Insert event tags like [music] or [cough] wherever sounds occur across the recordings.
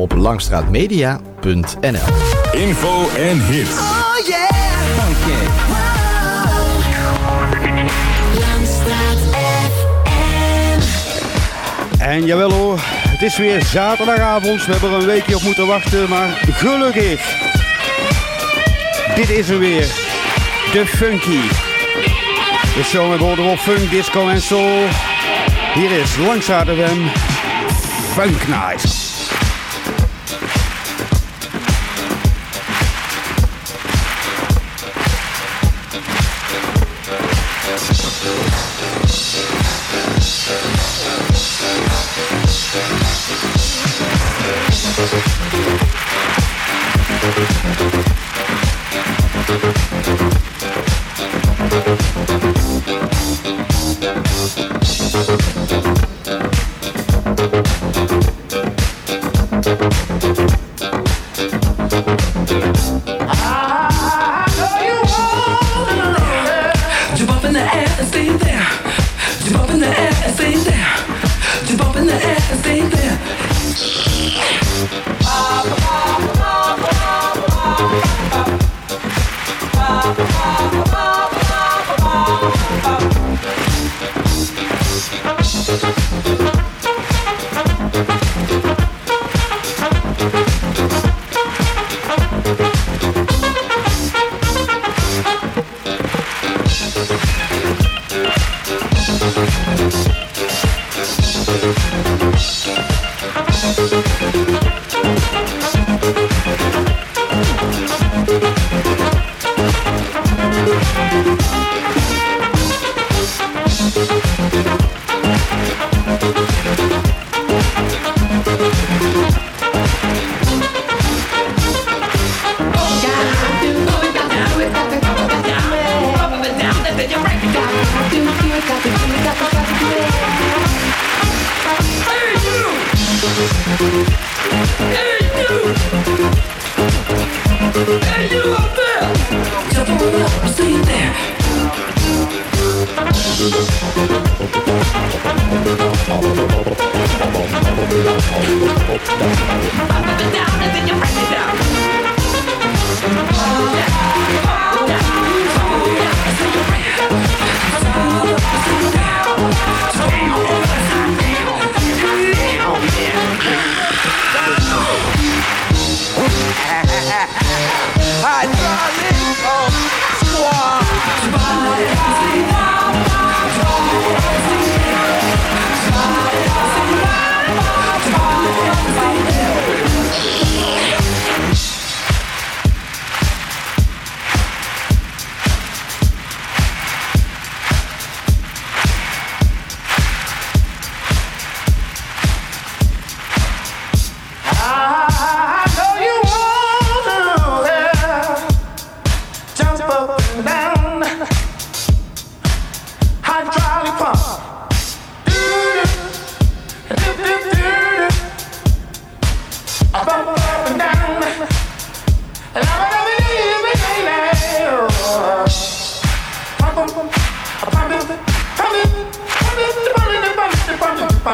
op langstraatmedia.nl. Info en hits. Oh yeah. Funky. En jawel hoor, het is weer zaterdagavond. We hebben er een weekje op moeten wachten, maar gelukkig. Dit is er weer. De Funky. De show met woorden op funk, disco en soul. Hier is Langstraat FM Funk Night.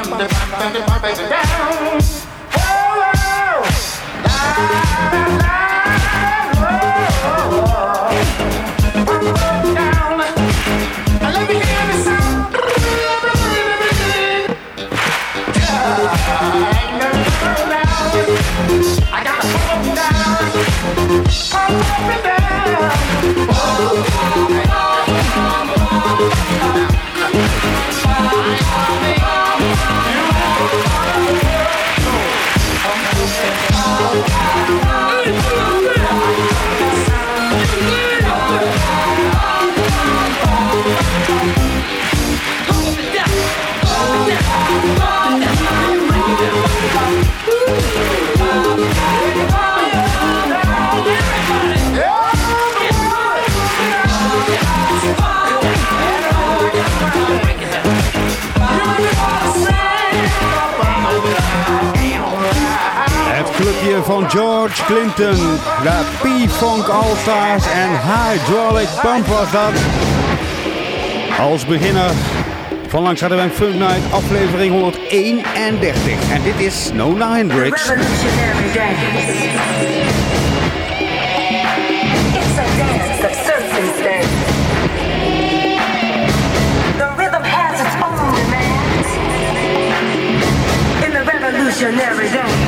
thunder, thunder, thunder, baby, down. George Clinton, de P-Funk All-Stars en Hydraulic Pump was dat. Als beginner van langs hadden wij Funk Night aflevering 131. En dit is Nona Hendrix. Revolutionary dance. It's dance of rhythm has its own demands. In the revolutionary dance.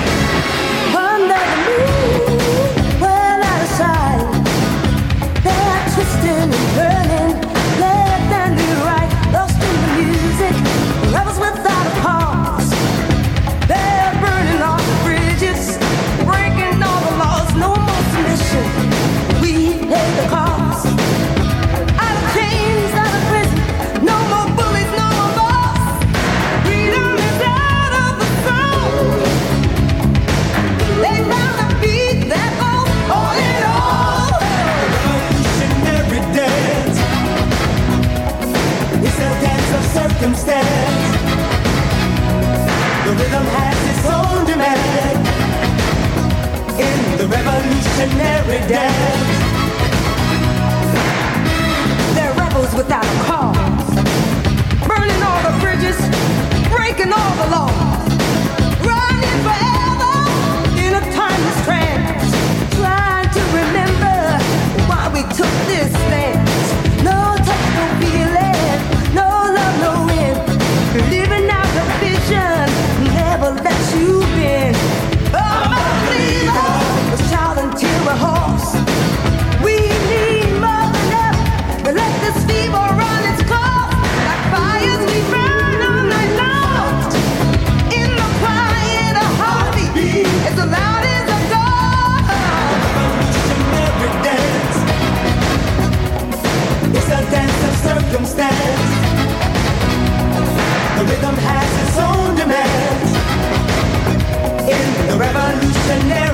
Dance. They're rebels without a cause.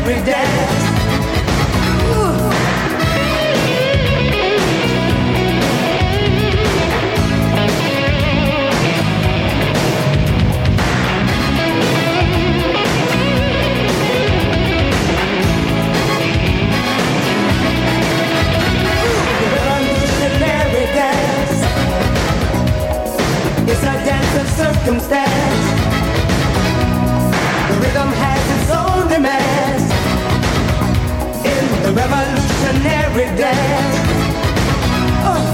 Revolutionary dance. It's a dance of circumstance. The rhythm has revolutionary dance. Oh,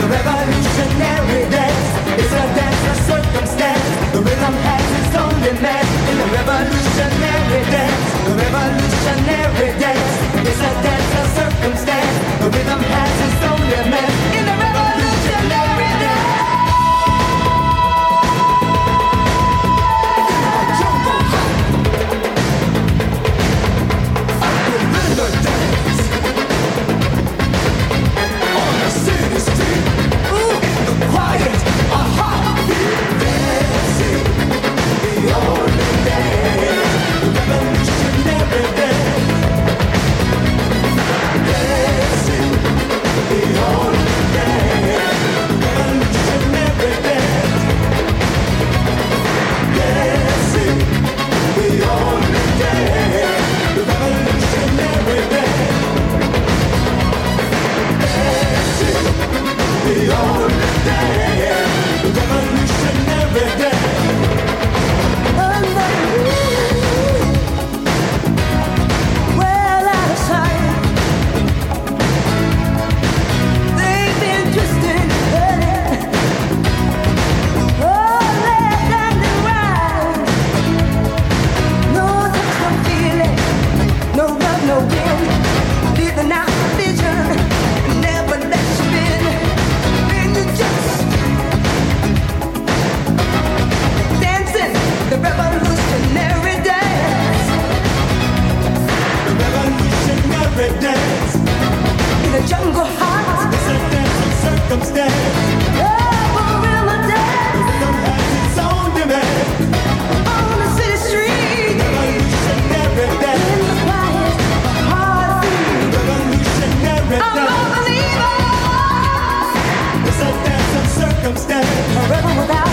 the revolutionary dance. It's a dance of circumstance. The rhythm has its own demands. In the revolutionary dance. The revolutionary dance. It's a dance of circumstance. The rhythm has its own demands. Revolutionary dance. in the jungle heart. It's a dance of circumstance. Oh, gorilla dance Rhythm has its own demand. on the city street Revolutionary in the quiet heartbeat. Revolutionary I'm a believer, It's a dance of circumstance. a rebel without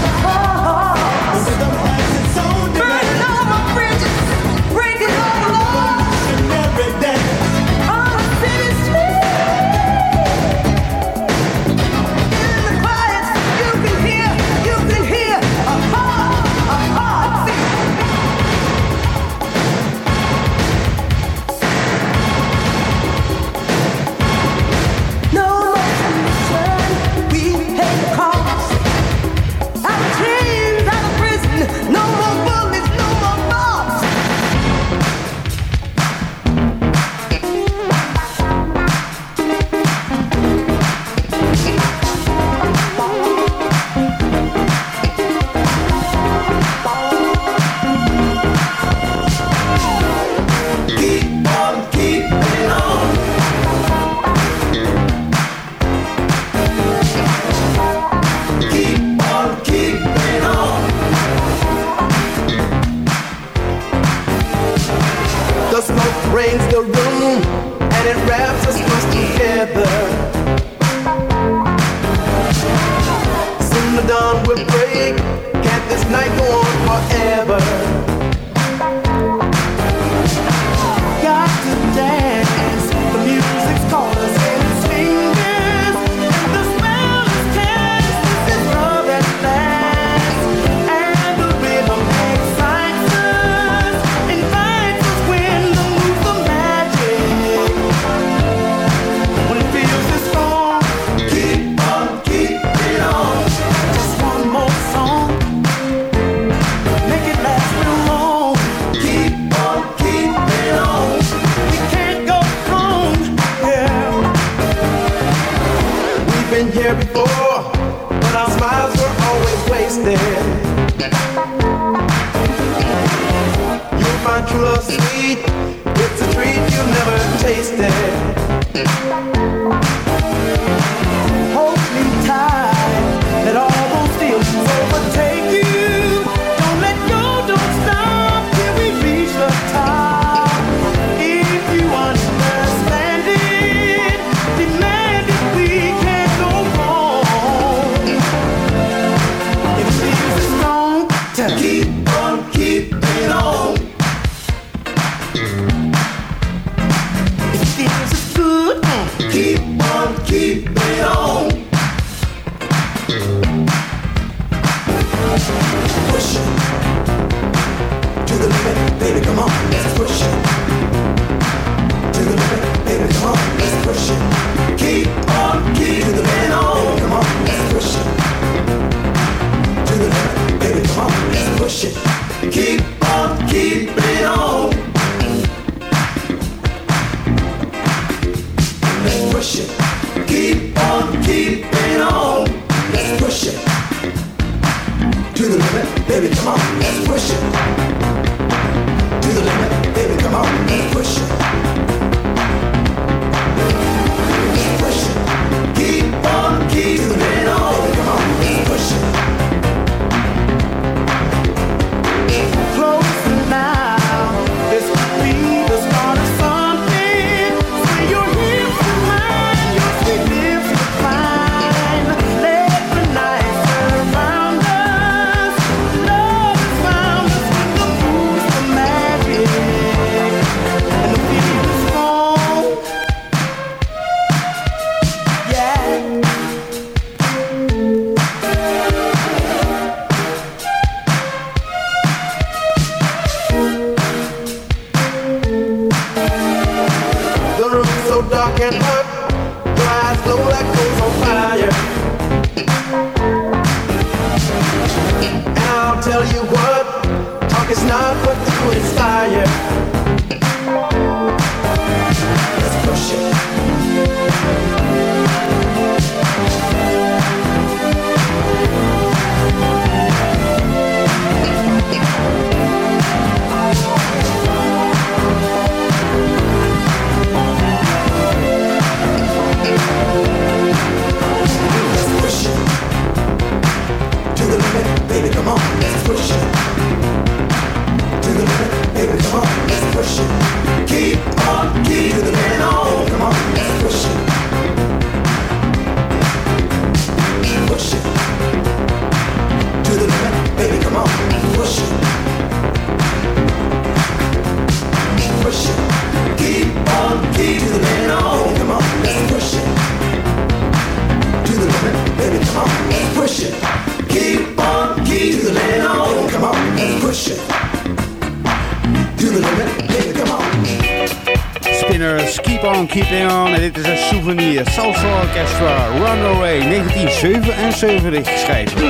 Keep On en dit is een souvenir. Salsa Orchestra, Runaway, 1977 geschreven.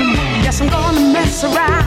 Yes, I'm gonna mess around.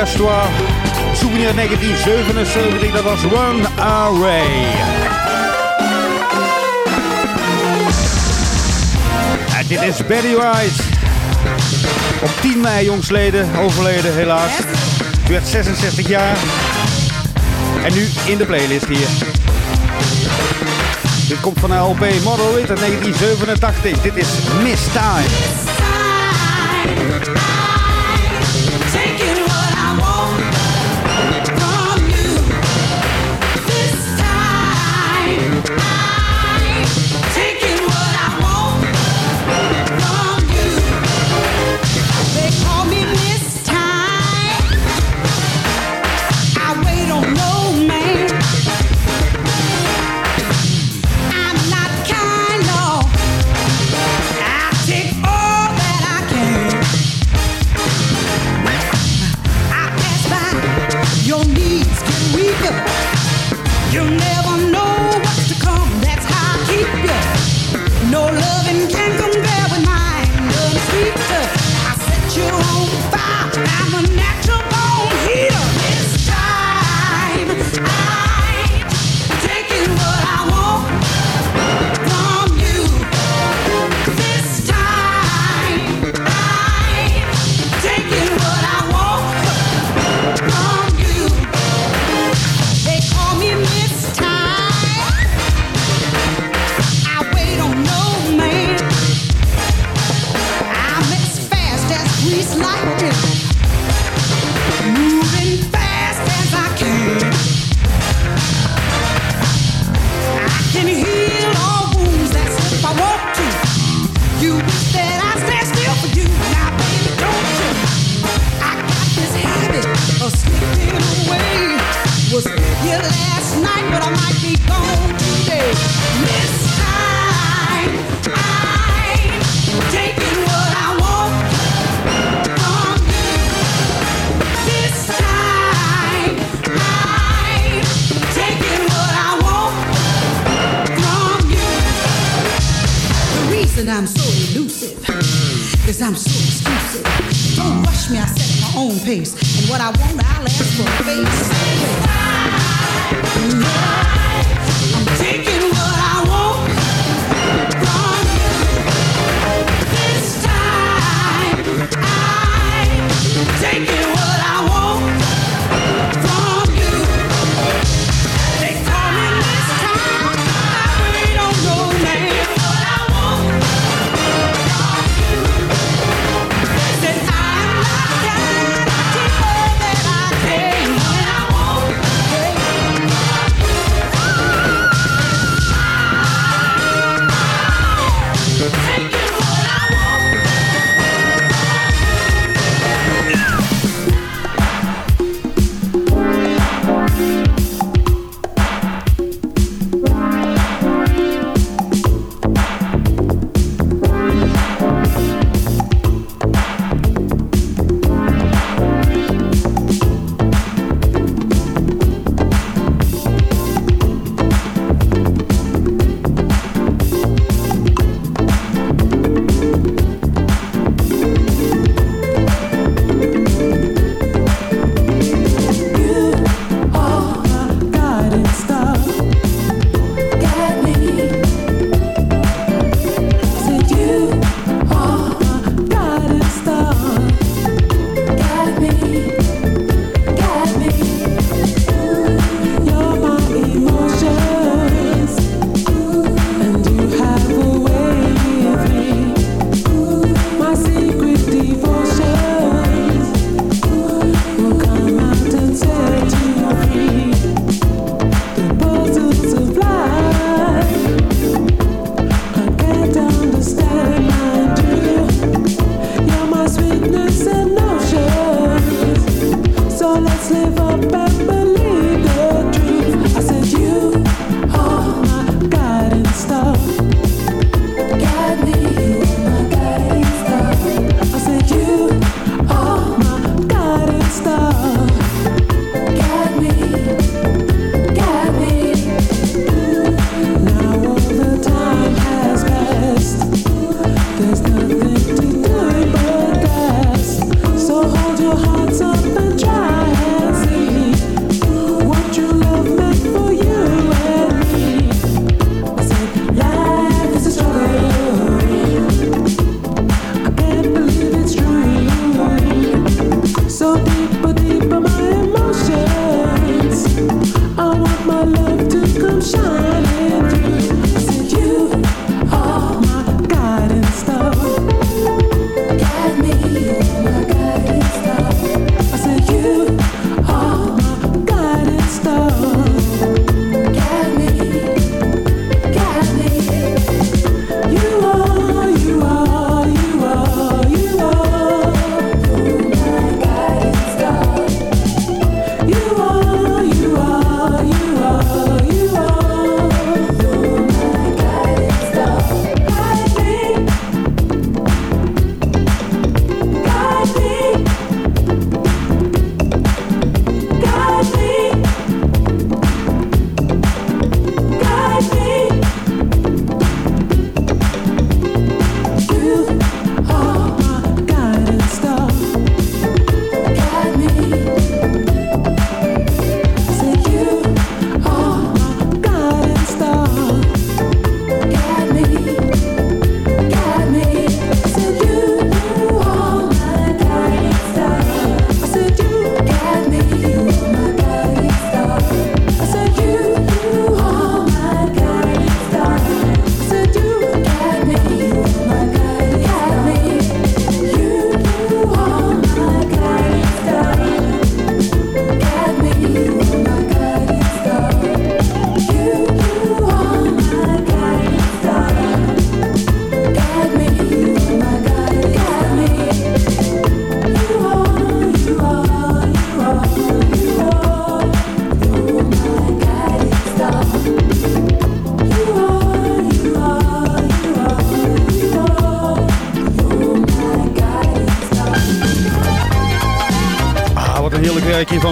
repertoire. Souvenir 1977, dat was One Away. En dit is Betty Rice. Op 10 mei jongsleden overleden helaas. U werd 66 jaar. En nu in de playlist hier. Dit komt van de LP Model It 1987. Dit is Miss Time.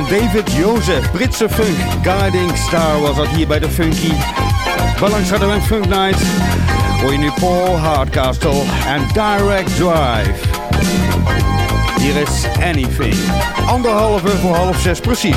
David Jozef, Britse funk. Guiding Star was dat hier bij de Funky. Balans hadden we een Funk Night. Hoor je nu Paul Hardcastle en Direct Drive. Hier is Anything. Anderhalve voor half zes precies.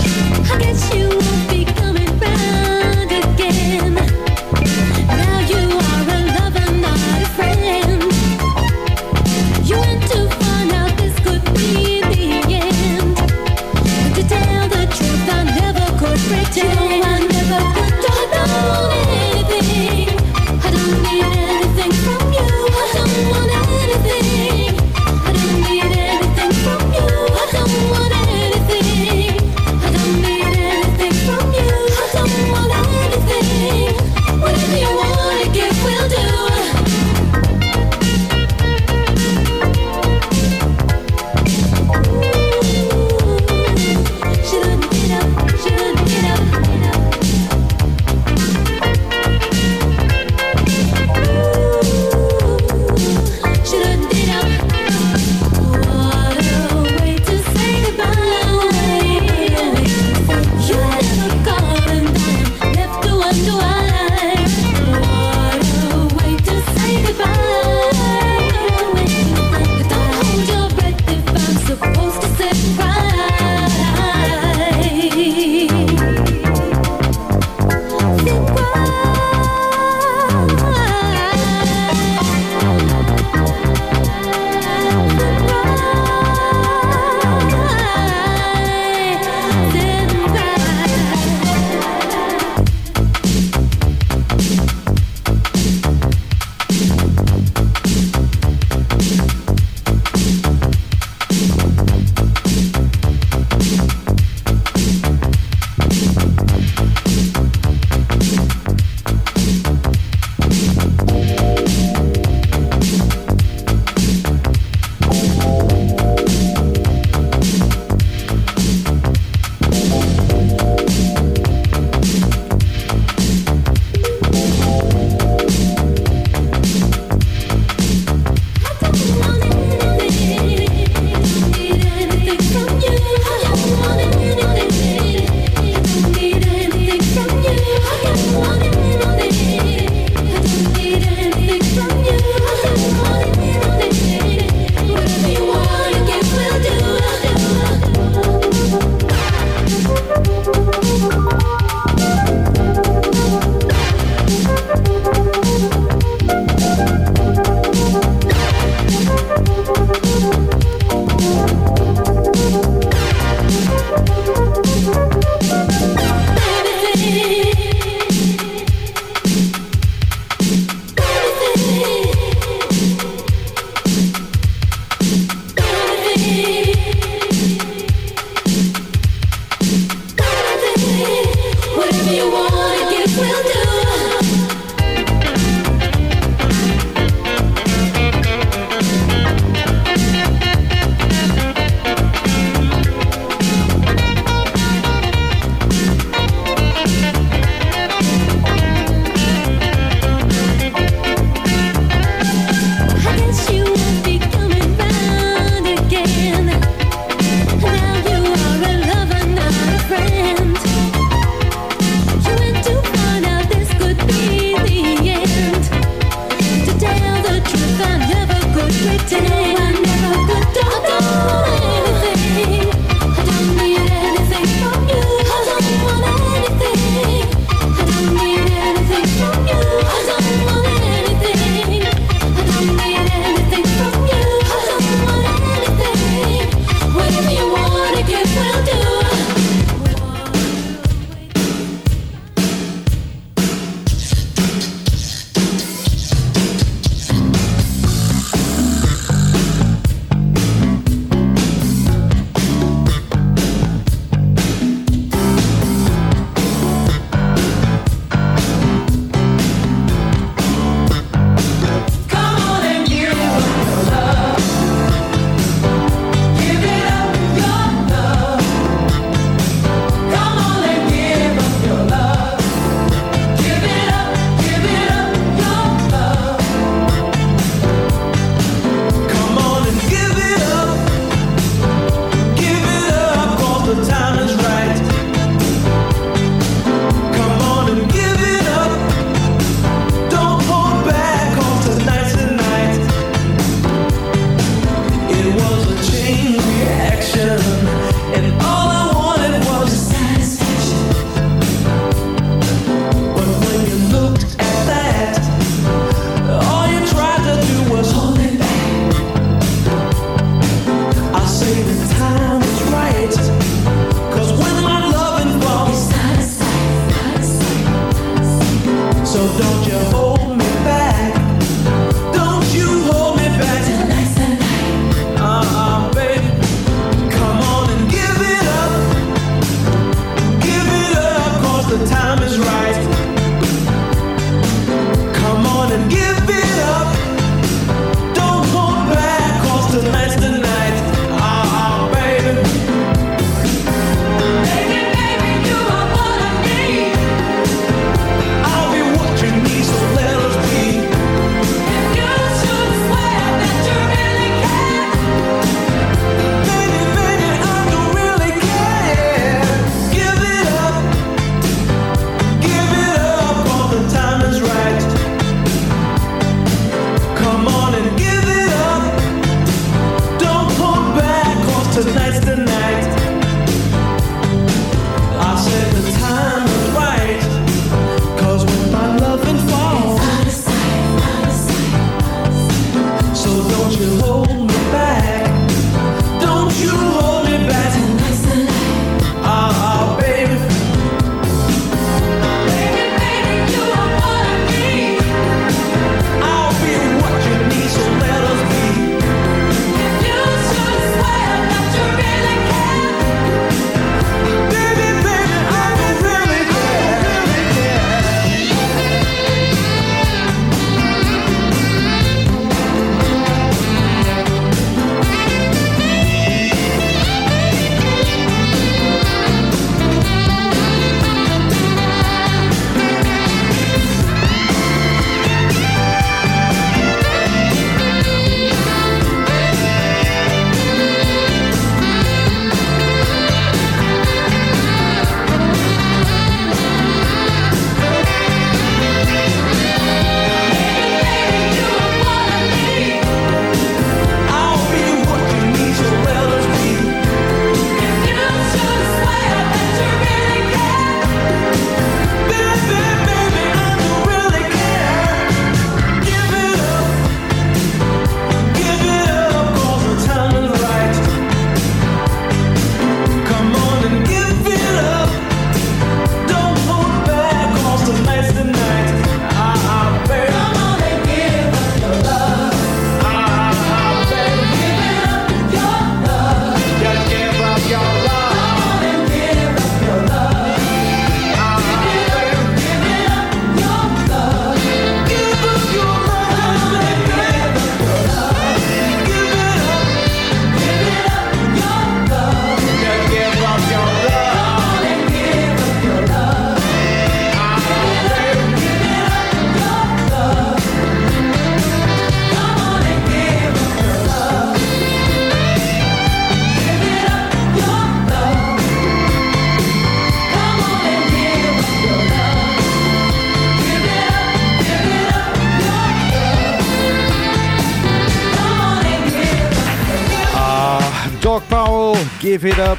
Give It Up.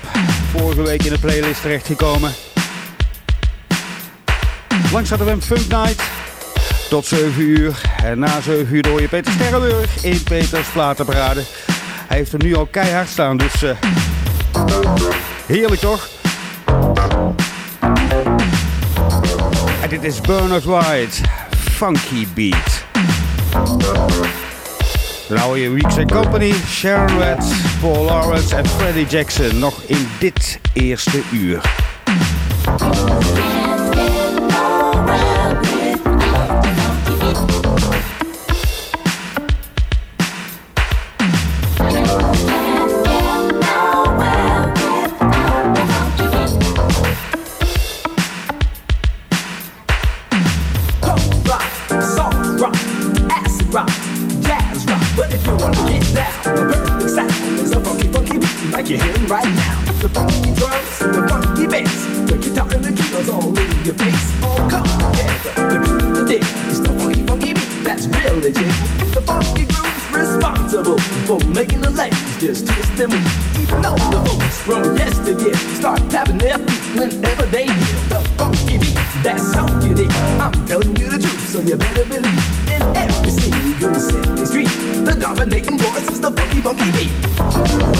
Vorige week in de playlist terechtgekomen. Langs hadden we een Funk Night. Tot 7 uur. En na 7 uur door je Peter Sterrenburg in Peters Platenparade. Hij heeft er nu al keihard staan, dus... Uh, heerlijk toch? En dit is Bernard White. Funky Beat. Lauwe je Weeks Company, Sharon Reds. Paul Lawrence en Freddie Jackson nog in dit eerste uur. the dominating voice is the funky, funky beat.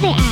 every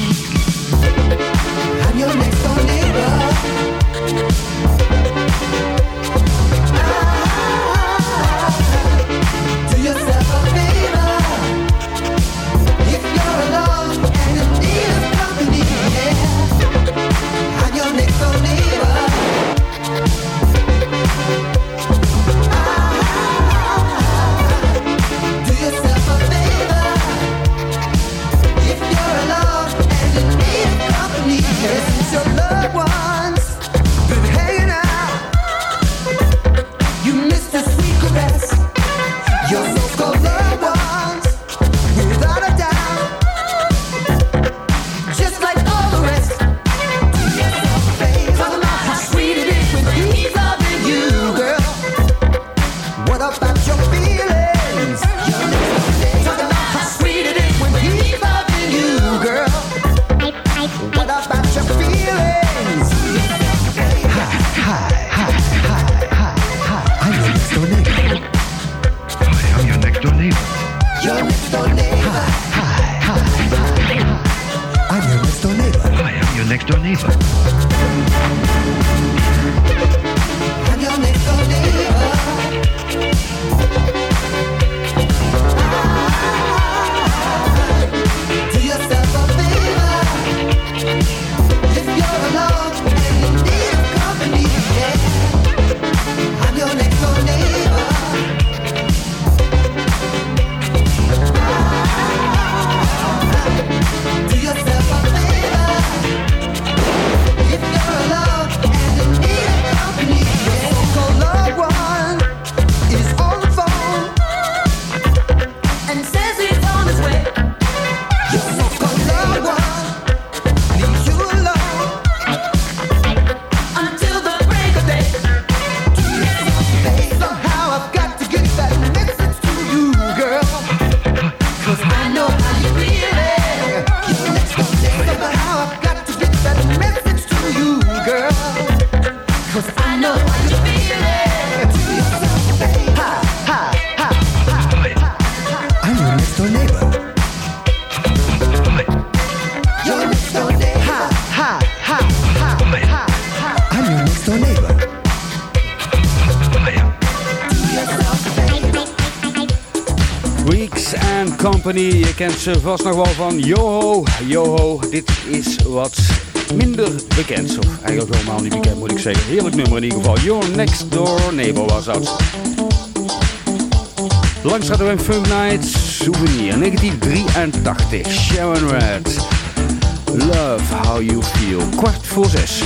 ze vast nog wel van Joho, Joho, dit is wat minder bekend. Of eigenlijk helemaal niet bekend moet ik zeggen. Heerlijk nummer in ieder geval. Your Next Door Neighbor was dat. Langs hadden er een Funk Night Souvenir 1983. Sharon Red. Love How You Feel. Kwart voor zes.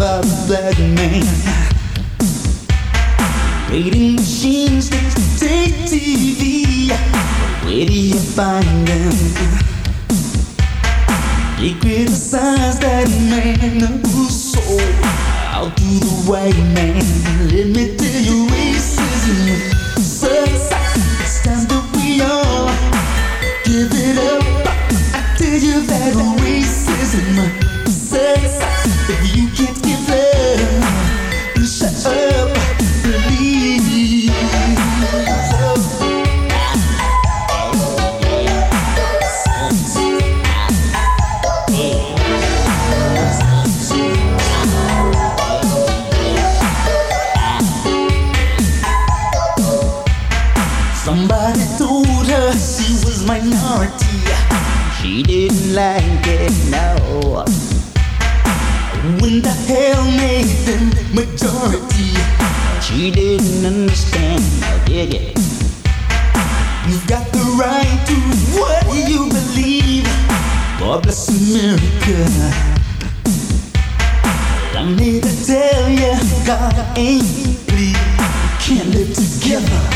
By the black man. Rating machines take TV. Where do you find them? They criticize that man who's sold out to the white man. Let me tell you, racism sucks. It's time that we all give it up. I tell you that racism sucks. If you can't miracle. I need to tell you, God ain't bleed. Can't live together.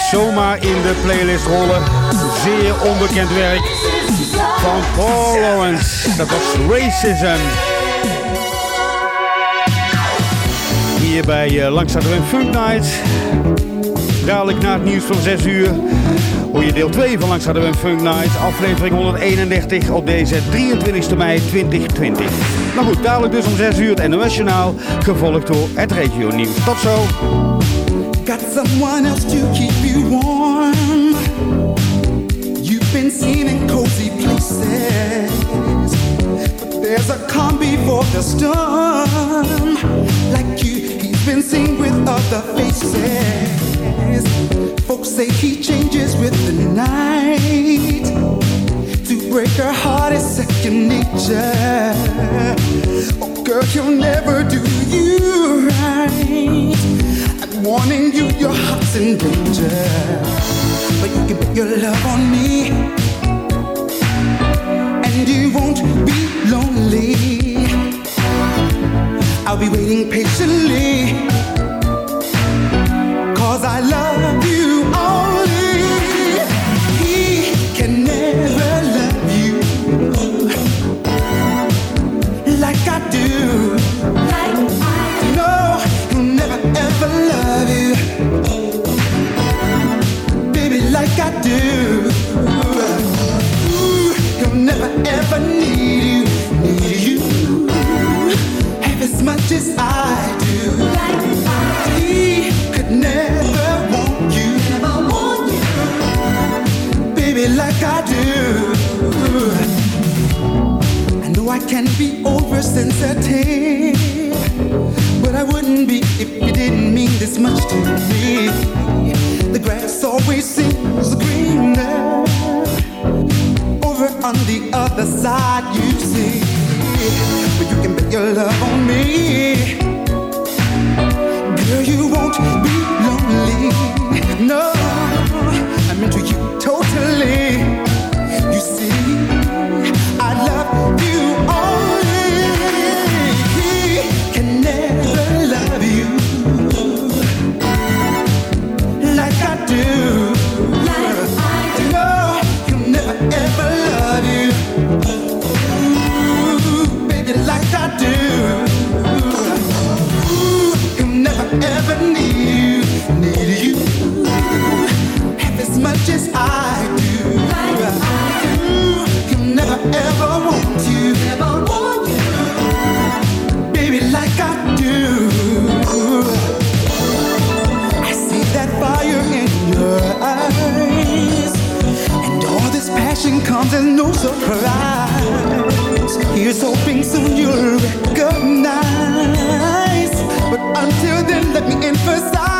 Zomaar in de playlist rollen. Zeer onbekend werk van Paul Lawrence. Dat was Racism. Hier bij uh, Langstraat en Funk Night. Dadelijk na het nieuws van 6 uur hoor je deel 2 van Langstraat en Funk Night. Aflevering 131 op deze 23 mei 2020. Nou goed, dadelijk dus om 6 uur het NOS Journaal. Gevolgd door het regio nieuws. Tot zo. Someone else to keep you warm. You've been seen in cozy places. But there's a calm before the storm. Like you, he's been seen with other faces. Folks say he changes with the night. To break her heart is second nature. Oh, girl, he'll never do you right. Warning you, your heart's in danger. But you can put your love on me, and you won't be lonely. I'll be waiting patiently, on the other side, you see. But you can bet your love on me. Girl, you won't be lonely. No, I'm into you surprise. Here's hoping soon you'll recognize, but until then, let me emphasize.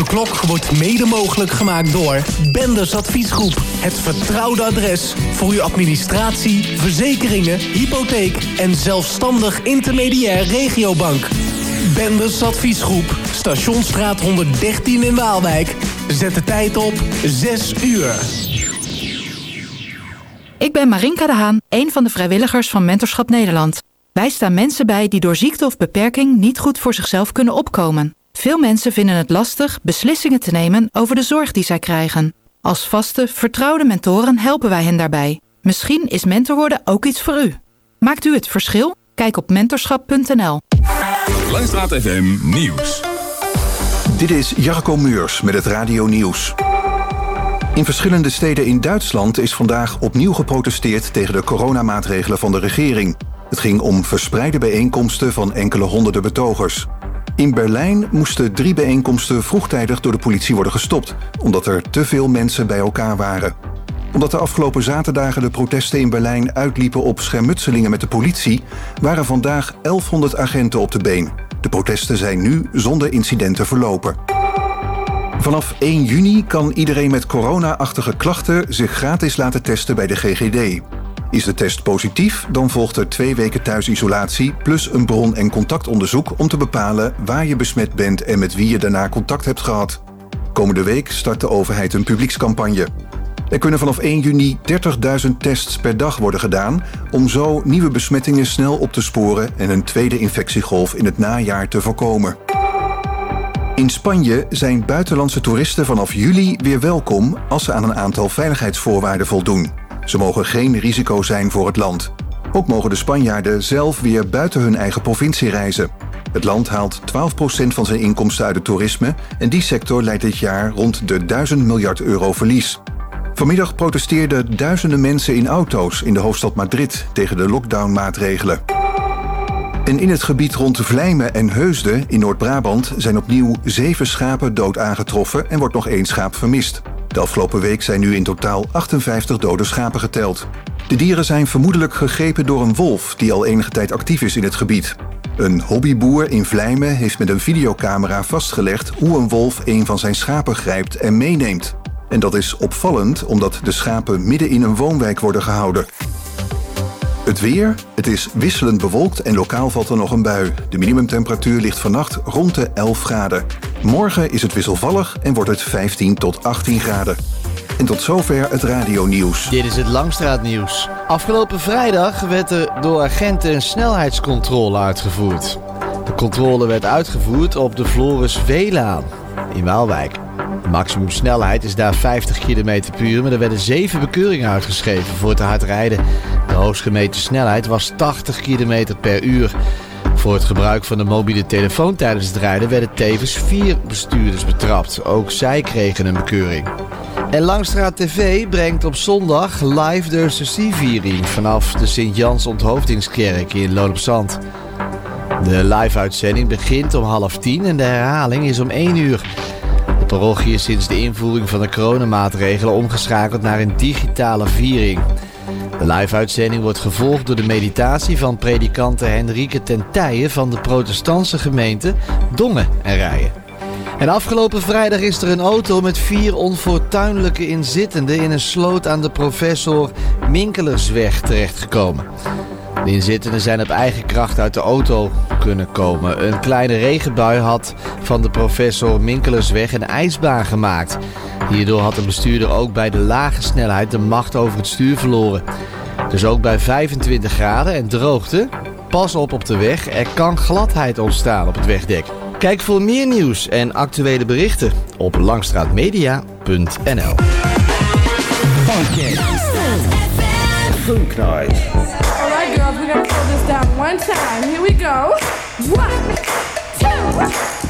De klok wordt mede mogelijk gemaakt door Benders Adviesgroep. Het vertrouwde adres voor uw administratie, verzekeringen, hypotheek en zelfstandig intermediair regiobank. Benders Adviesgroep, Stationsstraat 113 in Waalwijk. Zet de tijd op 6 uur. Ik ben Marinka de Haan, een van de vrijwilligers van Mentorschap Nederland. Wij staan mensen bij die door ziekte of beperking niet goed voor zichzelf kunnen opkomen. Veel mensen vinden het lastig beslissingen te nemen over de zorg die zij krijgen. Als vaste, vertrouwde mentoren helpen wij hen daarbij. Misschien is mentor worden ook iets voor u. Maakt u het verschil? Kijk op mentorschap.nl. Langstraat FM Nieuws. Dit is Jarko Meurs met het Radio Nieuws. In verschillende steden in Duitsland is vandaag opnieuw geprotesteerd tegen de coronamaatregelen van de regering. Het ging om verspreide bijeenkomsten van enkele honderden betogers. In Berlijn moesten drie bijeenkomsten vroegtijdig door de politie worden gestopt, omdat er te veel mensen bij elkaar waren. Omdat de afgelopen zaterdagen de protesten in Berlijn uitliepen op schermutselingen met de politie, waren vandaag 1100 agenten op de been. De protesten zijn nu zonder incidenten verlopen. Vanaf 1 juni kan iedereen met corona-achtige klachten zich gratis laten testen bij de GGD. Is de test positief, dan volgt er twee weken thuisisolatie plus een bron- en contactonderzoek om te bepalen waar je besmet bent en met wie je daarna contact hebt gehad. Komende week start de overheid een publiekscampagne. Er kunnen vanaf 1 juni 30.000 tests per dag worden gedaan om zo nieuwe besmettingen snel op te sporen en een tweede infectiegolf in het najaar te voorkomen. In Spanje zijn buitenlandse toeristen vanaf juli weer welkom als ze aan een aantal veiligheidsvoorwaarden voldoen. Ze mogen geen risico zijn voor het land. Ook mogen de Spanjaarden zelf weer buiten hun eigen provincie reizen. Het land haalt 12% van zijn inkomsten uit het toerisme en die sector leidt dit jaar rond de 1000 miljard euro verlies. Vanmiddag protesteerden duizenden mensen in auto's in de hoofdstad Madrid tegen de lockdownmaatregelen. En in het gebied rond Vlijmen en Heusden in Noord-Brabant zijn opnieuw zeven schapen dood aangetroffen en wordt nog één schaap vermist. De afgelopen week zijn nu in totaal 58 dode schapen geteld. De dieren zijn vermoedelijk gegrepen door een wolf die al enige tijd actief is in het gebied. Een hobbyboer in Vlijmen heeft met een videocamera vastgelegd hoe een wolf een van zijn schapen grijpt en meeneemt. En dat is opvallend omdat de schapen midden in een woonwijk worden gehouden. Het weer. Het is wisselend bewolkt en lokaal valt er nog een bui. De minimumtemperatuur ligt vannacht rond de 11 graden. Morgen is het wisselvallig en wordt het 15 tot 18 graden. En tot zover het radionieuws. Dit is het Langstraatnieuws. Afgelopen vrijdag werd er door agenten een snelheidscontrole uitgevoerd. De controle werd uitgevoerd op de Floris Veelaan in Waalwijk. De maximumsnelheid is daar 50 km per uur, maar er werden zeven bekeuringen uitgeschreven voor te hard rijden. De hoogst gemeten snelheid was 80 km per uur. Voor het gebruik van de mobiele telefoon tijdens het rijden werden tevens vier bestuurders betrapt. Ook zij kregen een bekeuring. En Langstraat TV brengt op zondag live de Susie-viering vanaf de Sint-Jans Onthoofdingskerk in Loon op Zand. De live-uitzending begint om half tien en de herhaling is om 1 uur. De parochie is sinds de invoering van de coronamaatregelen omgeschakeld naar een digitale viering. De live-uitzending wordt gevolgd door de meditatie van predikante Henrike ten Tijen van de protestantse gemeente Dongen en Rijen. En afgelopen vrijdag is er een auto met vier onfortuinlijke inzittenden in een sloot aan de professor Minkelersweg terechtgekomen. De inzittenden zijn op eigen kracht uit de auto kunnen komen. Een kleine regenbui had van de professor Minkelersweg een ijsbaan gemaakt. Hierdoor had de bestuurder ook bij de lage snelheid de macht over het stuur verloren. Dus ook bij 25 graden en droogte, pas op op de weg, er kan gladheid ontstaan op het wegdek. Kijk voor meer nieuws en actuele berichten op langstraatmedia.nl. time. Here we go. One, two, one, two,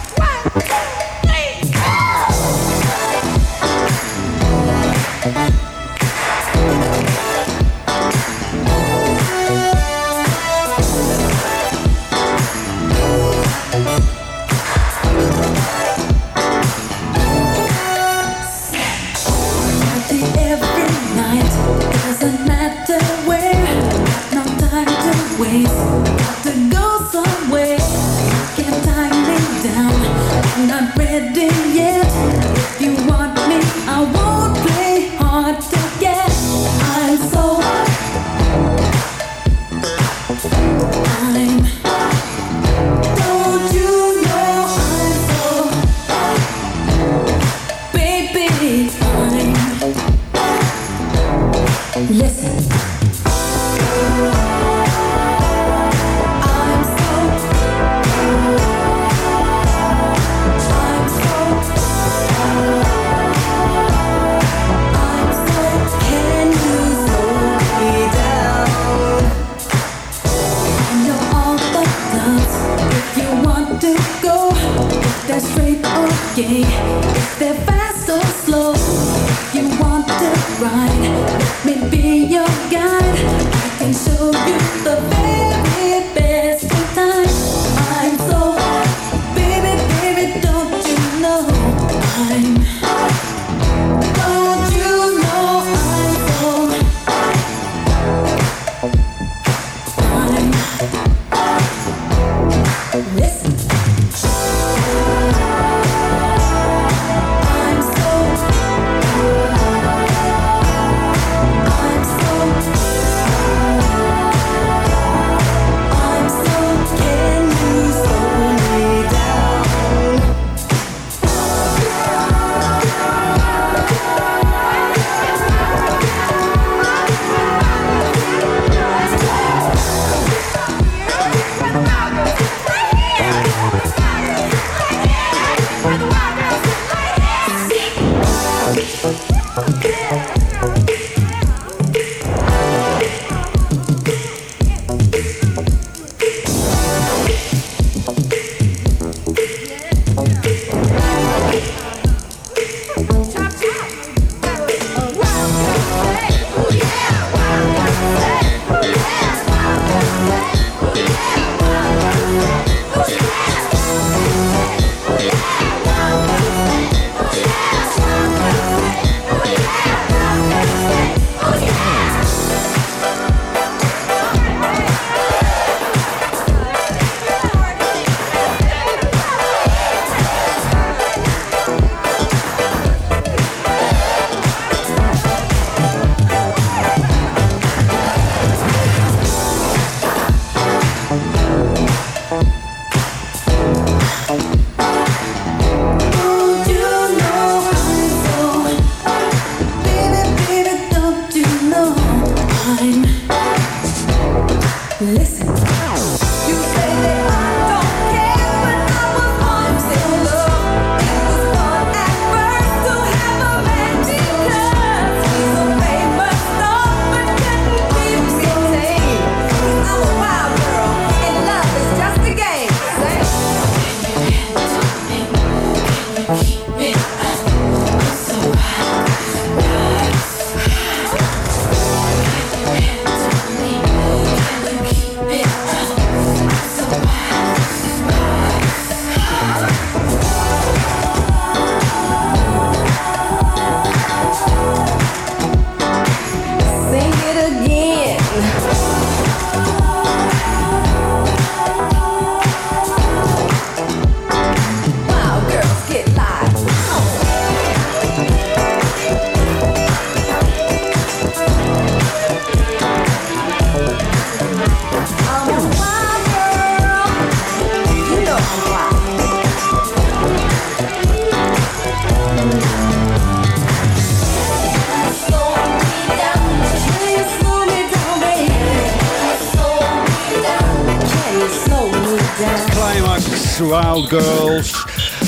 Wild Girls.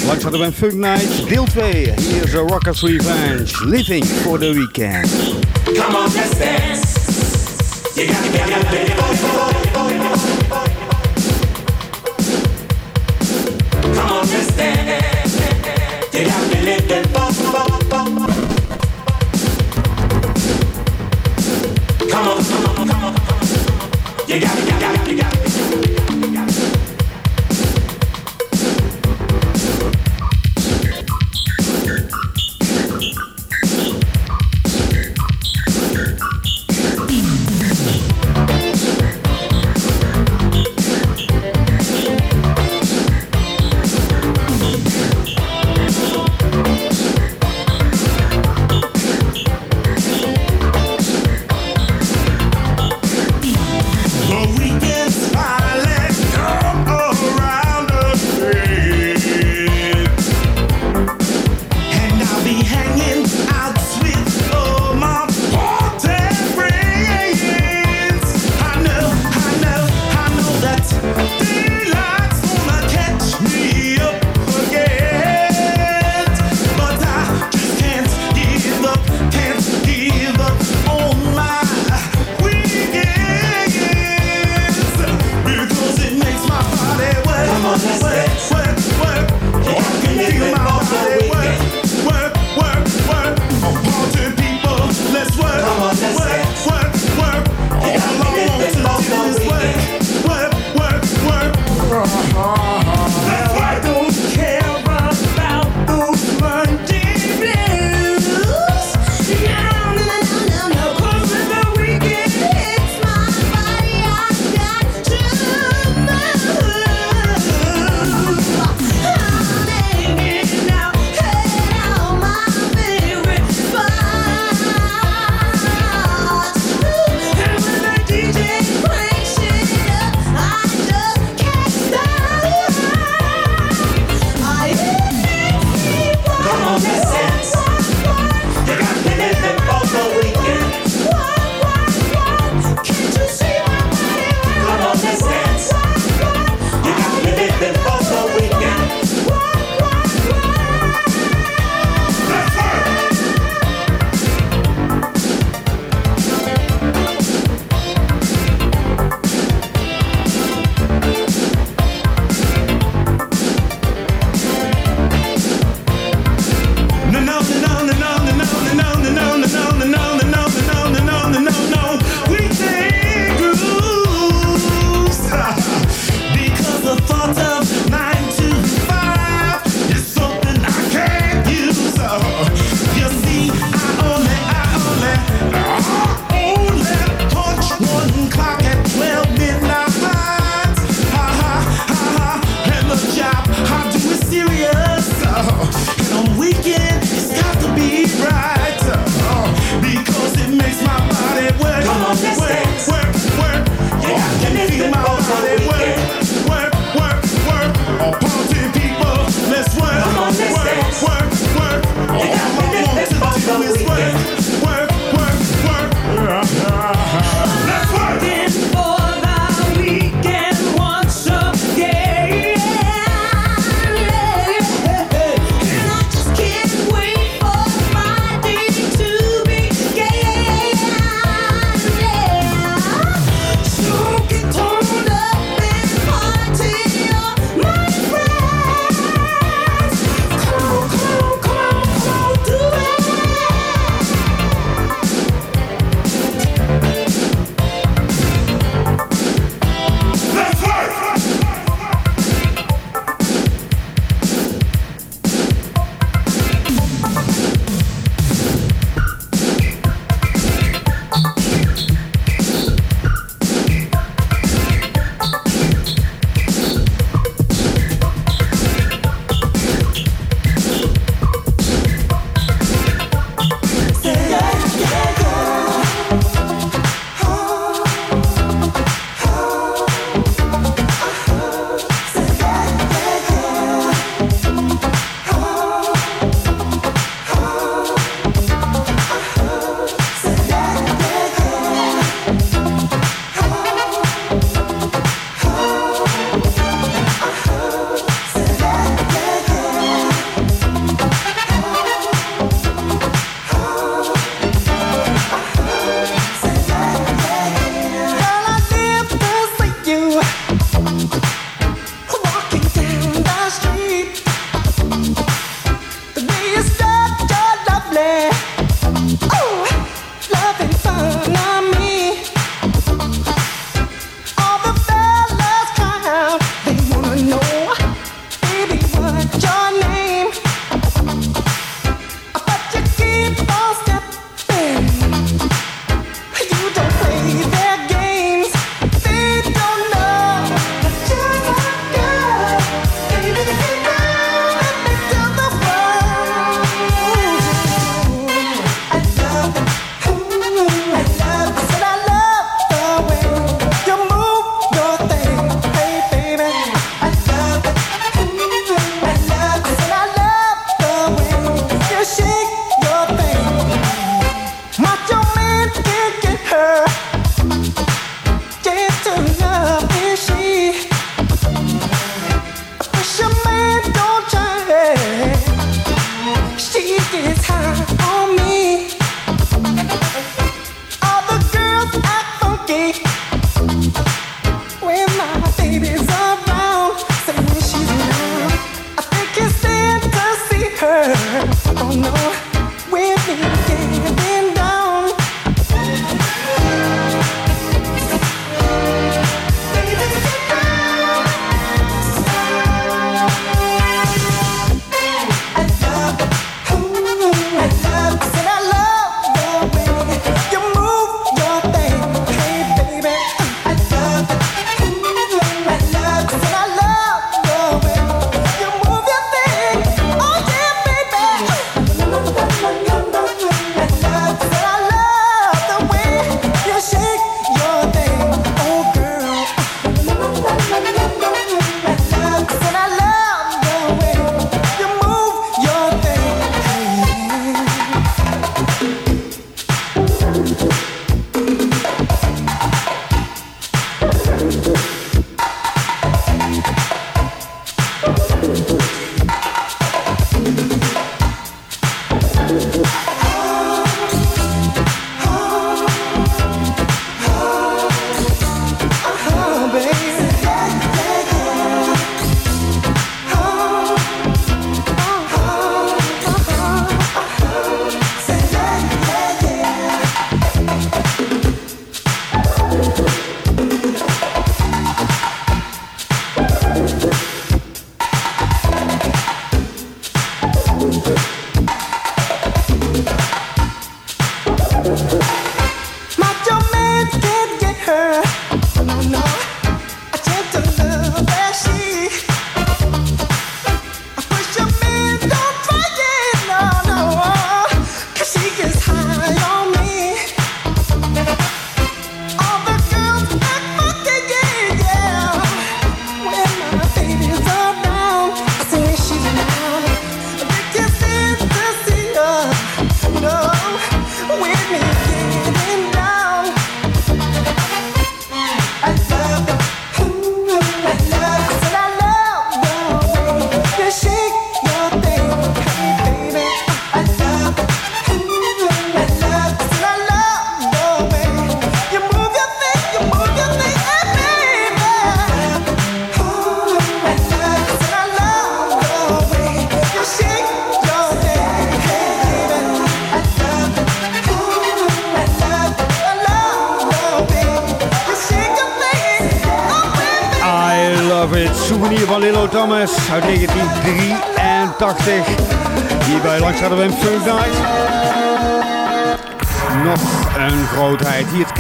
Langs hadden we een Funk Night, deel 2. Hier is Rockers Revenge, Living for the Weekend. Come on, let's dance. You got to get up Come on, let's dance. You got to live and Come on, come on. You got to, you got to.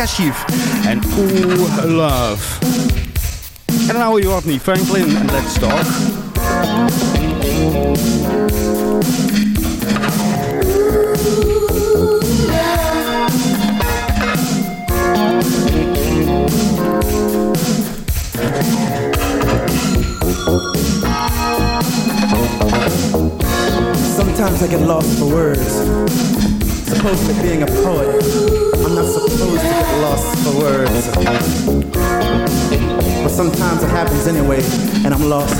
Kashif en Ooh Love. En dan houden je Rodney Franklin Let's Talk. Sometimes I get lost for words supposed to being a poet. I'm not supposed to get lost for words. But sometimes it happens anyway, and I'm lost,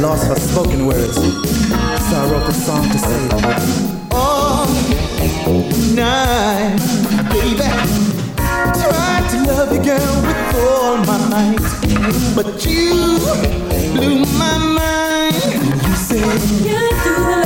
lost for spoken words. So I wrote this song to say, All night, baby, tried to love you, girl, with all my might, but you blew my mind. You said, You do the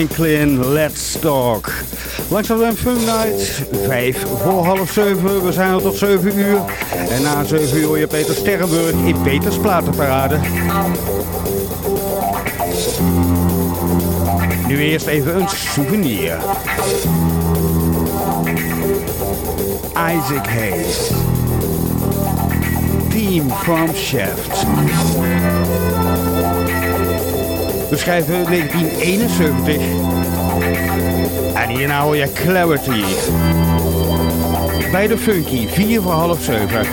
Franklin, Let's Talk. Langs de Fun Night, 5 voor half 7. We zijn er tot 7 uur. En na 7 uur hoor je Peter Sterrenburg in Peters Platenparade. Nu eerst even een souvenir. Isaac Hayes. Team from Shaft. We schrijven 1971. En hierna hoor je Clarity. Bij de Funky, 4 voor half 7.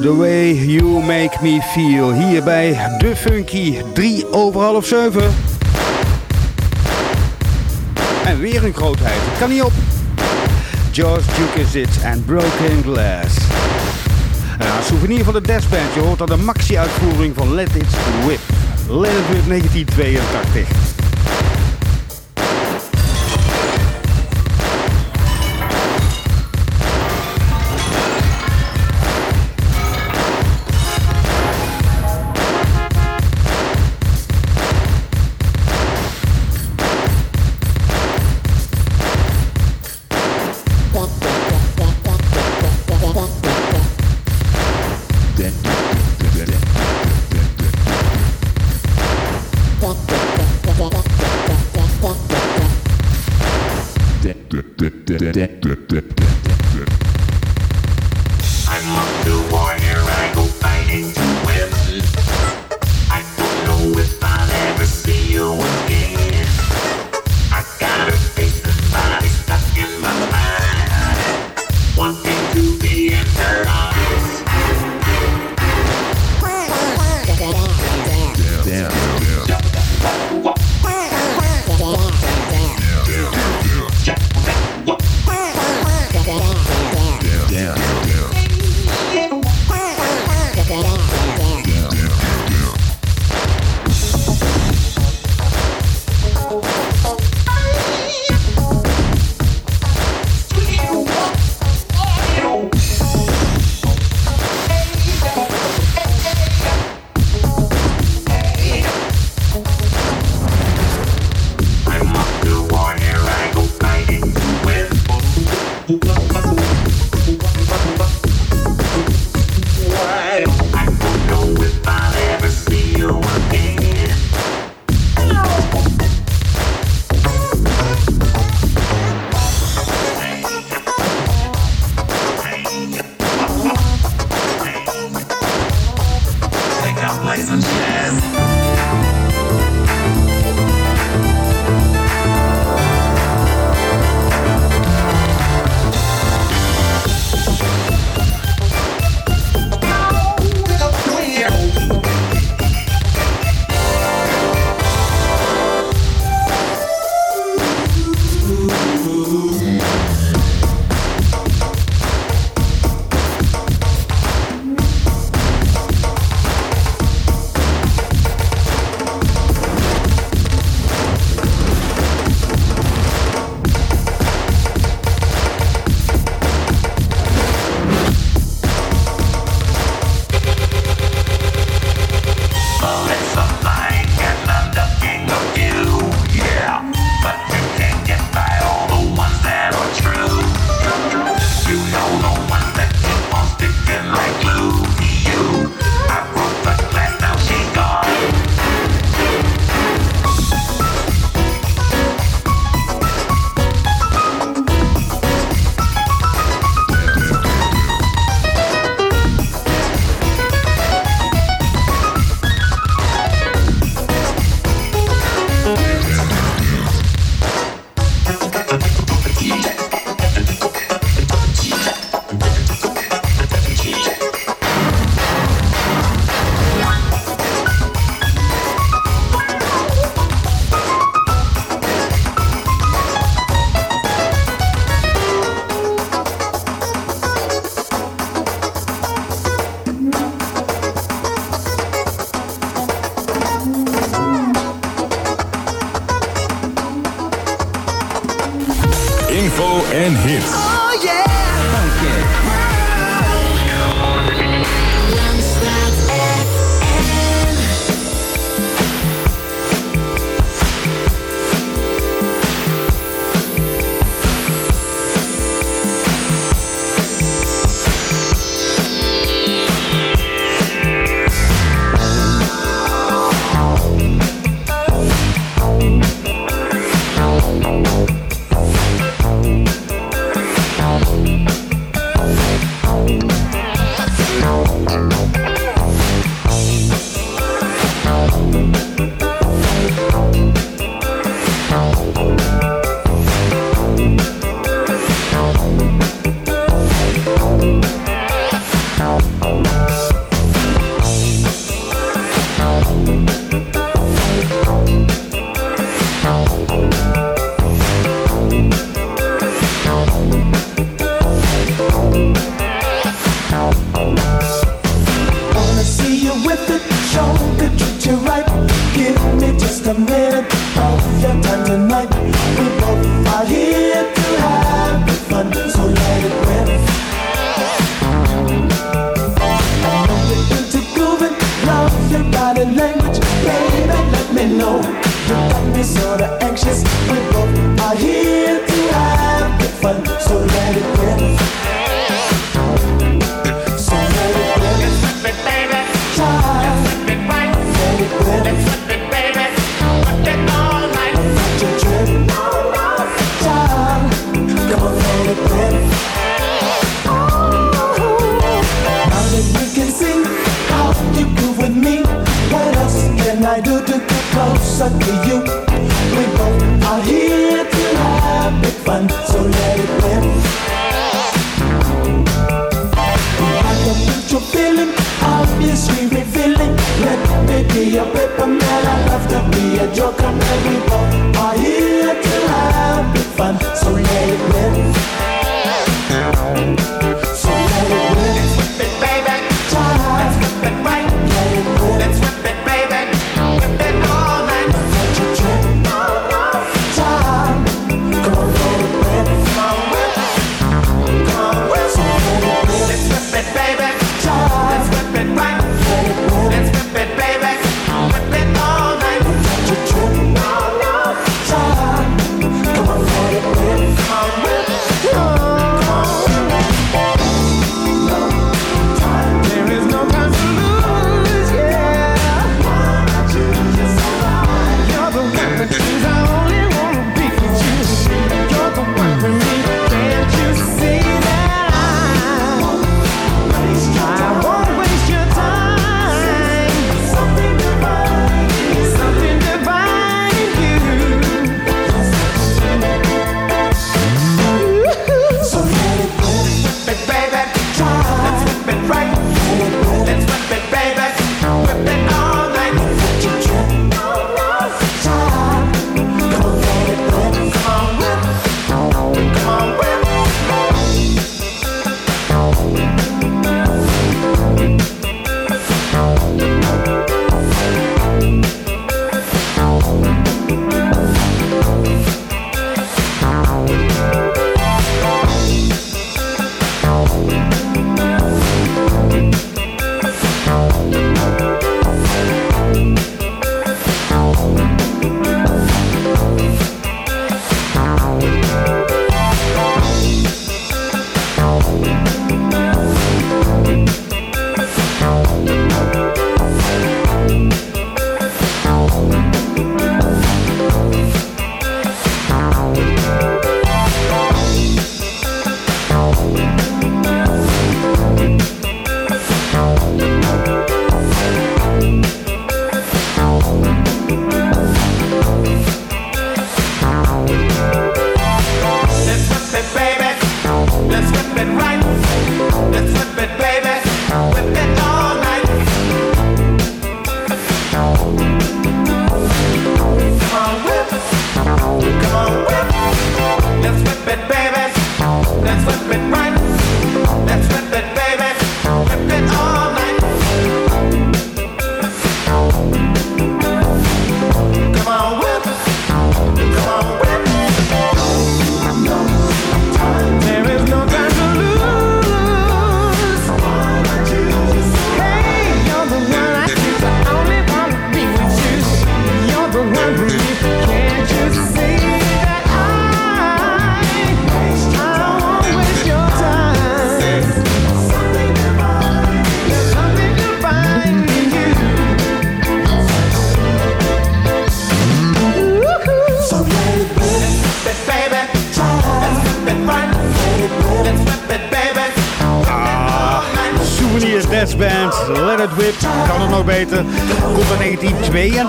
The Way You Make Me Feel. Hierbij De Funky, 3 over half 7. En weer een grootheid, kan niet op. George Duke is it en Broken Glass. Een souvenir van de Dashband, je hoort aan de maxi-uitvoering van Let It Whip. Let It Whip 1982.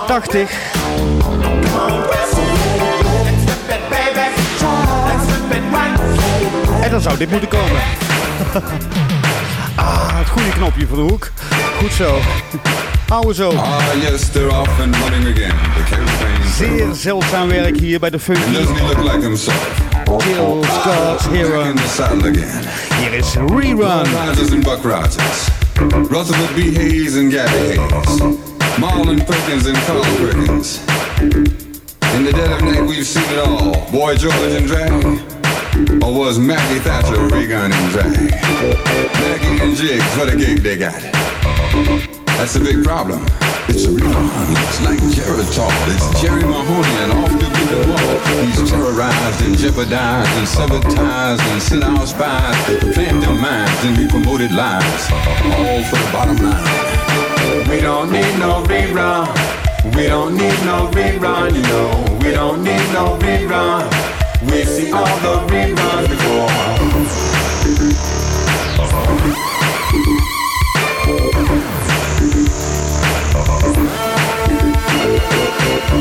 1980. En dan zou dit moeten komen. [laughs] Ah, het goede knopje van de hoek. Goed zo. Houden zo. Zeer zeldzaam werk hier bij de Funky. Jill Scott hero. Hier is Rerun. Rutherford B. Hayes en Gabby Hayes. Marlon Perkins and Carl Perkins. In the dead of night, we've seen it all. Boy George and drag, or was Maggie Thatcher Reagan and drag? Maggie and jigs for the gig they got. That's a big problem. It's a real one. Looks like Geritol. It's Jerry Mahoney and off the beat wall. He's terrorized and jeopardized and sabotaged and sent our spies to plant their minds and be promoted lies. All for the bottom line. We don't need no rerun. We don't need no rerun, you know. We don't need no rerun. We've seen all the reruns before.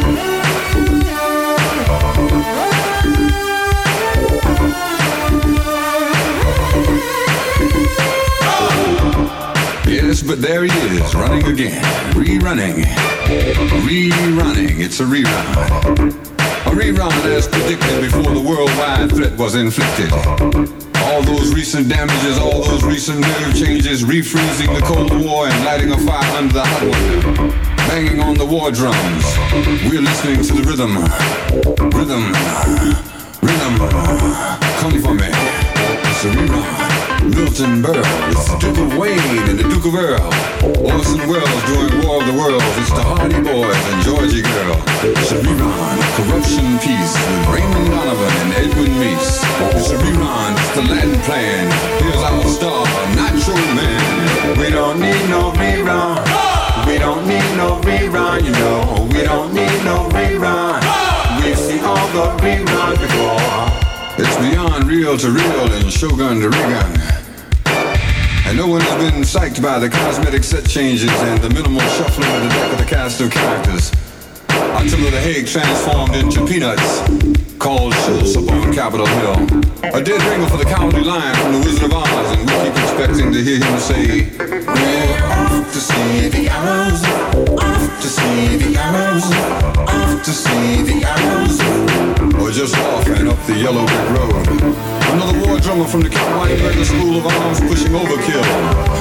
Yes, but there he is, running again, rerunning, rerunning. It's a rerun. A rerun as predicted before the worldwide threat was inflicted. All those recent damages, all those recent nerve changes, refreezing the Cold War and lighting a fire under the hot one. Banging on the war drums. We're listening to the rhythm. Rhythm. Rhythm. Come for me. It's a rerun. Milton Berle, it's the Duke of Wayne and the Duke of Earl. Orson Welles doing War of the Worlds. It's the Hardy Boys and Georgie Girl. It's a rerun. Corruption Peace with Raymond Donovan and Edwin Meese. It's a rerun. It's the Latin plan. Here's our star, Nacho Man. We don't need no rerun. We don't need no rerun, you know. We don't need no rerun. We've seen all the reruns before. It's beyond real to real and Shogun to. And no one has been psyched by the cosmetic set changes and the minimal shuffling of the deck of the cast of characters. Attila the Hague transformed into peanuts, called Schultz upon Capitol Hill. A dead ringer for the cowardly lion from the Wizard of Oz, and we keep expecting to hear him say, We're off to see the arrows, off to see the arrows, off to see the arrows. Or just off and up the yellow brick road. Another war drummer from the Carolina Regular School of Arms pushing overkill.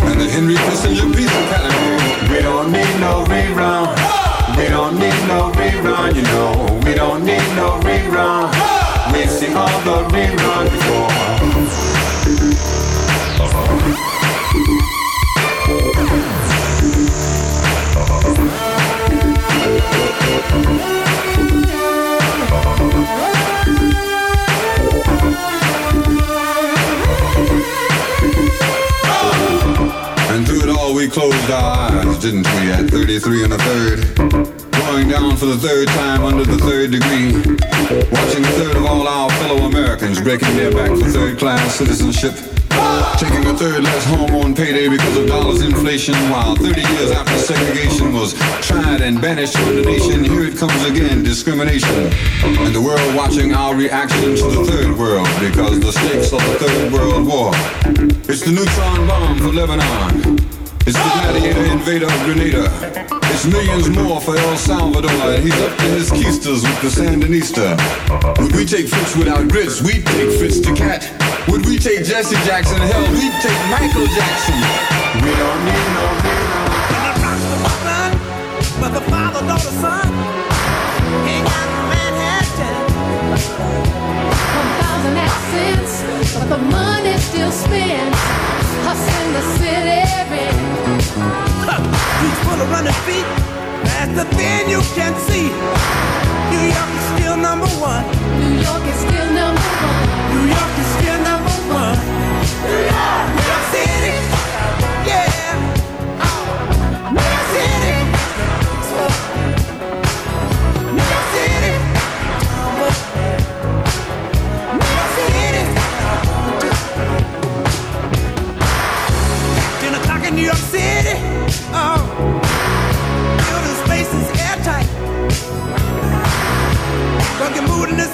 And the Henry Kissinger Peace Academy. We don't need no rerun. We don't need no rerun, you know. We don't need no rerun. We've seen all the reruns before. And eyes, didn't we? At 33 and a third. Going down for the third time under the third degree. Watching a third of all our fellow Americans breaking their back for third class citizenship. Taking a third less home on payday because of dollars inflation. While 30 years after segregation was tried and banished from the nation, here it comes again discrimination. And the world watching our reaction to the third world because the stakes of the third world war. It's the neutron bomb for Lebanon. It's the gladiator invader of Grenada. It's millions more for El Salvador, he's up to his keisters with the Sandinista. Would we take Fritz without grits? We'd take Fritz to cat. Would we take Jesse Jackson? Hell, we'd take Michael Jackson. We don't need no But the father, daughter, son, hang out in Manhattan. One thousand accents, but the money still spent. Hustling the city. Streets full of running feet. That's the thing you can see. New York is still number one. New York is still number one. New York is still number one. New York, New York York City. Oh, building spaces airtight. Don't get moved in the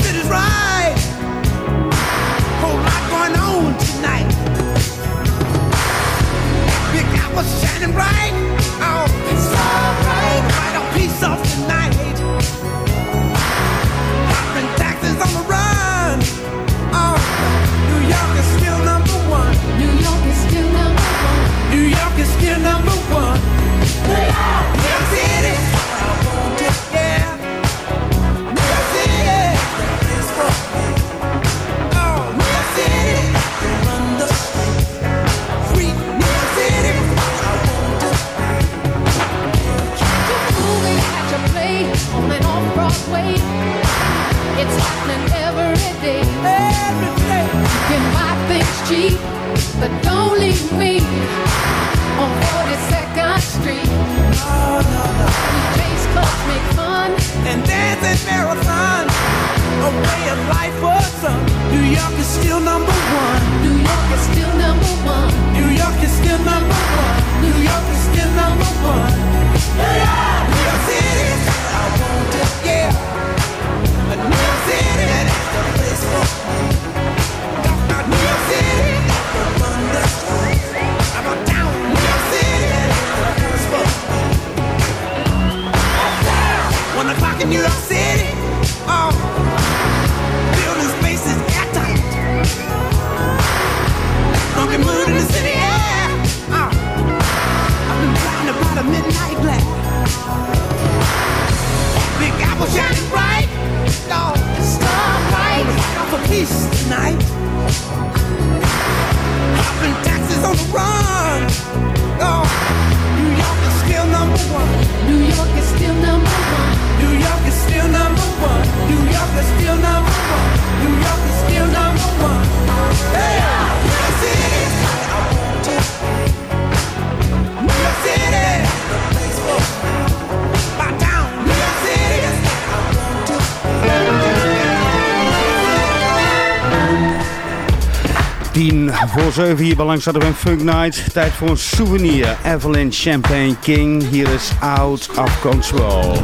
voor 7 hier bij Langstraat een Funk Night. Tijd voor een souvenir. Evelyn Champagne King. Hier is Out of Control.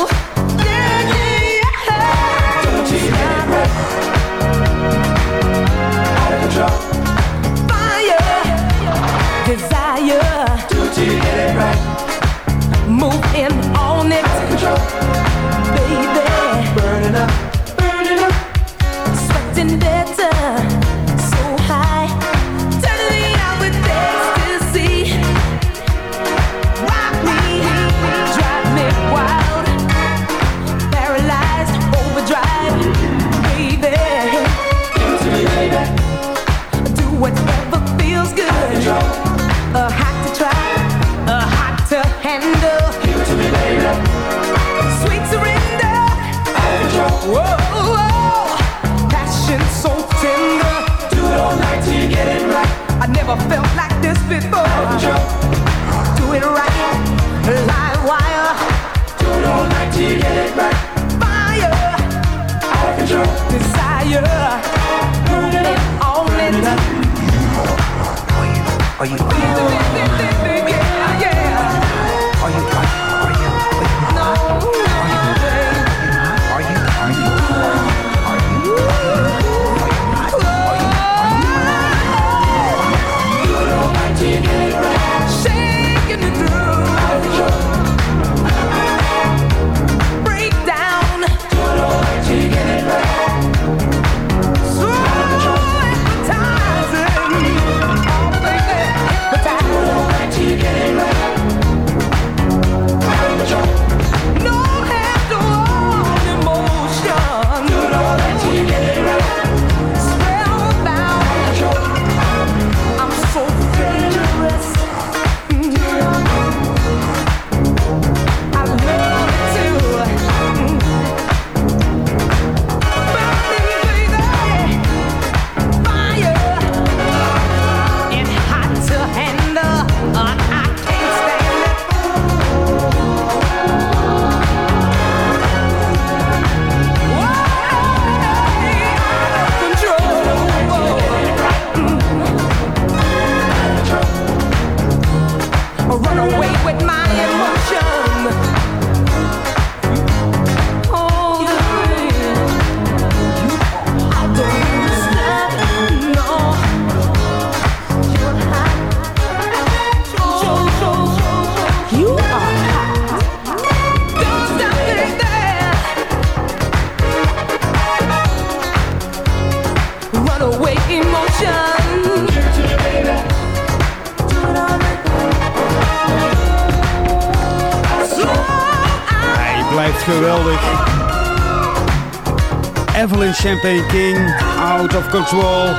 Evelyn Champagne King, Out of Control.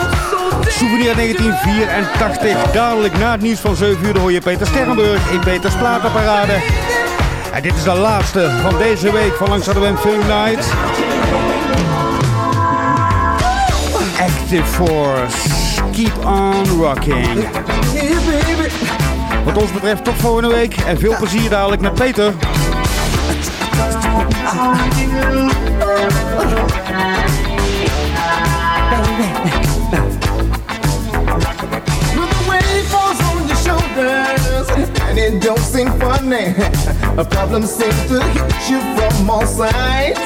Souvenir 1984. Dadelijk na het nieuws van 7 uur hoor je Peter Sterrenburg in Peters Platenparade. En dit is de laatste van deze week van Langs de Film Night. Active Force, keep on rocking. Wat ons betreft tot volgende week en veel plezier dadelijk met Peter. When the weight falls on your shoulders and it don't seem funny, a problem seems to hit you from all sides.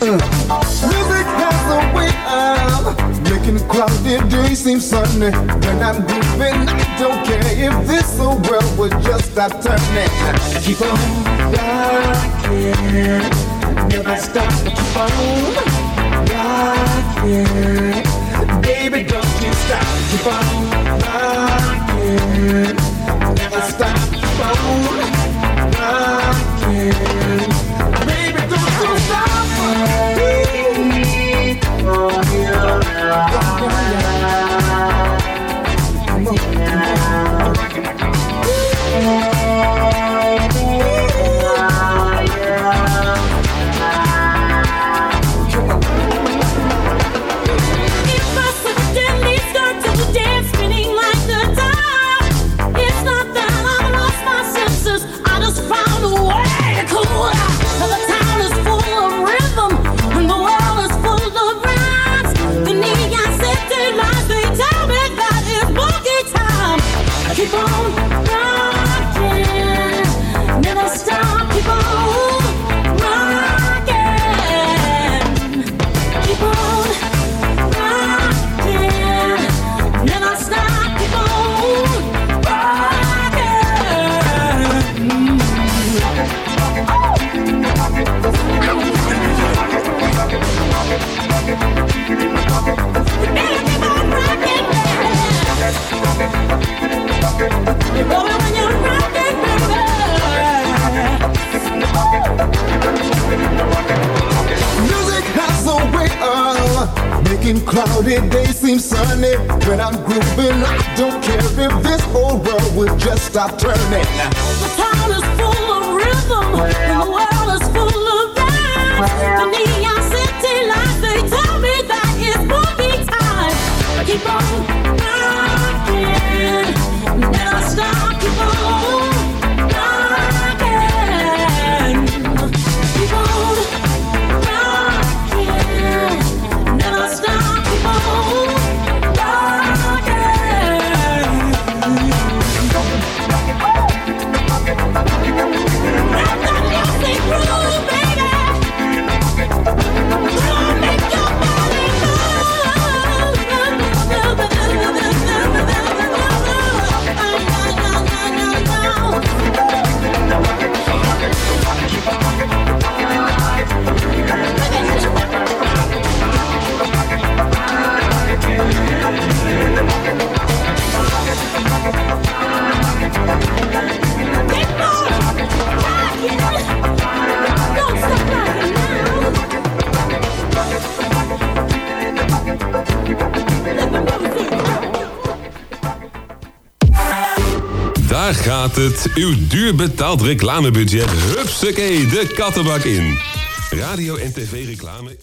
Music has a way of making cloudy days seem sunny. When I'm grooving, I don't care if this whole world would just stop turning. Keep on rocking, never stop. Baby, don't you stop. Keep on rocking. Never stop. Keep on cloudy days seem sunny. When I'm grooving, I don't care if this whole world would just stop turning. The town is full of rhythm, and the world is full of rhymes. Daar gaat het. Uw duur betaald reclamebudget. Hupsakee, de kattenbak in. Radio en tv-reclame